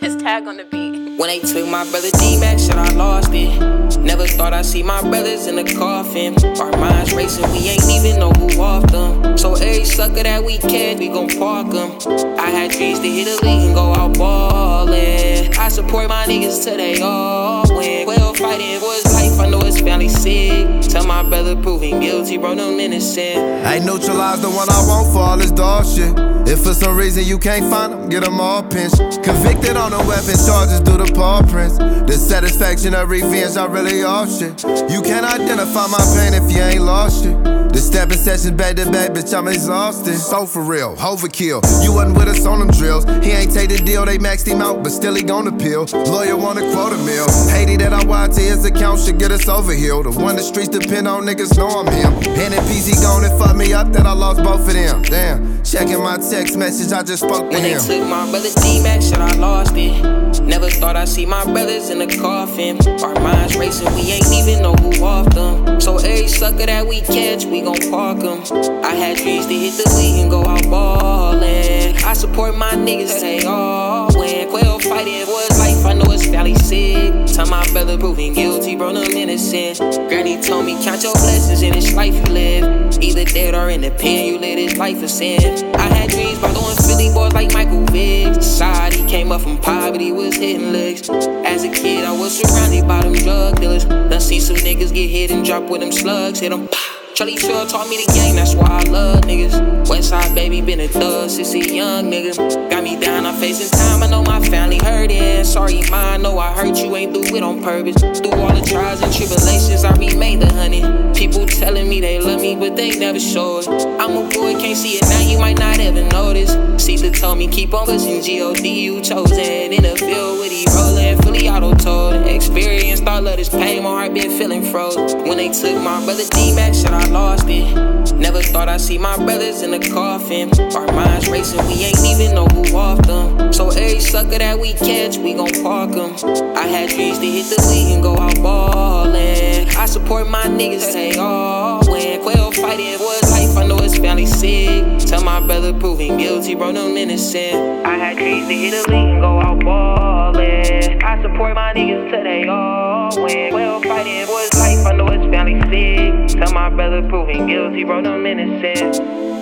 His tag on the beat. When they took my brother D-Max, shit, I lost it. Never thought I'd see my brothers in the coffin. Our minds racing, we ain't even know who off them. So every sucker that we catch, we gon' park them. I had dreams to hit a league and go out ballin'. I support my niggas till they all Tell my brother proving guilty, bro, no innocent. I neutralize the one I want for all this dog shit. If for some reason you can't find them, get them all pinched. Convicted on the weapon charges due to paw prints. The satisfaction of revenge, I really all shit. You can't identify my pain if you ain't lost it. The stepping sessions back to back, bitch, I'm exhausted. So for real, overkill. You wasn't with us on them drills. He ain't take the deal, they maxed him out, but still he gon' appeal. Lawyer wanna quote a mill. Haiti that I wired to his account should get us over here. The one the streets depend on, niggas know I'm him. And PC gone and fuck me up, that I lost both of them. Damn, checking my text message, I just spoke to When they him. took my brother D-Max, shit, I lost it. Never thought I'd see my brothers in the coffin. Our minds racing, we ain't even know who off them. So every sucker that we catch, we gon' park them. I had dreams to hit the league and go out ballin'. I support my niggas, they all win. Quail Tell my brother proving guilty, bro, no innocent. Granny told me count your blessings in this life you live. Either dead or in the pen, you live this life of sin. I had dreams about doing Philly boys like Michael Vick. Society came up from poverty, was hitting licks. As a kid, I was surrounded by them drug dealers. Done seen some niggas get hit and drop with them slugs, hit them. Charlie Shore taught me the game, that's why I love niggas. Westside baby been a thug since a young nigga. Got me down, I'm facing time, I know my family hurting. Sorry, I know I hurt you, ain't do it on purpose. Through all the trials and tribulations, I remain the honey. People telling me they love me, but they never show it. I'm a boy, can't see it now, you might not ever notice. Caesar told me keep on pushing G-O-D, you chosen. In the field with he rolling, this pain, my heart been feeling froze. When they took my brother D-Max, shit, I lost it. Never thought I'd see my brothers in the coffin. Our minds racing, we ain't even know who off them. So every sucker that we catch, we gon' park them. I had dreams to hit the league and go out ballin'. I support my niggas, they all win. Quail fighting was life, I know it's family sick. Tell my brother proving guilty, bro, no innocent. I had dreams to hit the league and go out ballin'. I support my niggas till they all win. Quail fighting was life, I know it's family sick. Tell my brother proving guilty, bro, no innocent.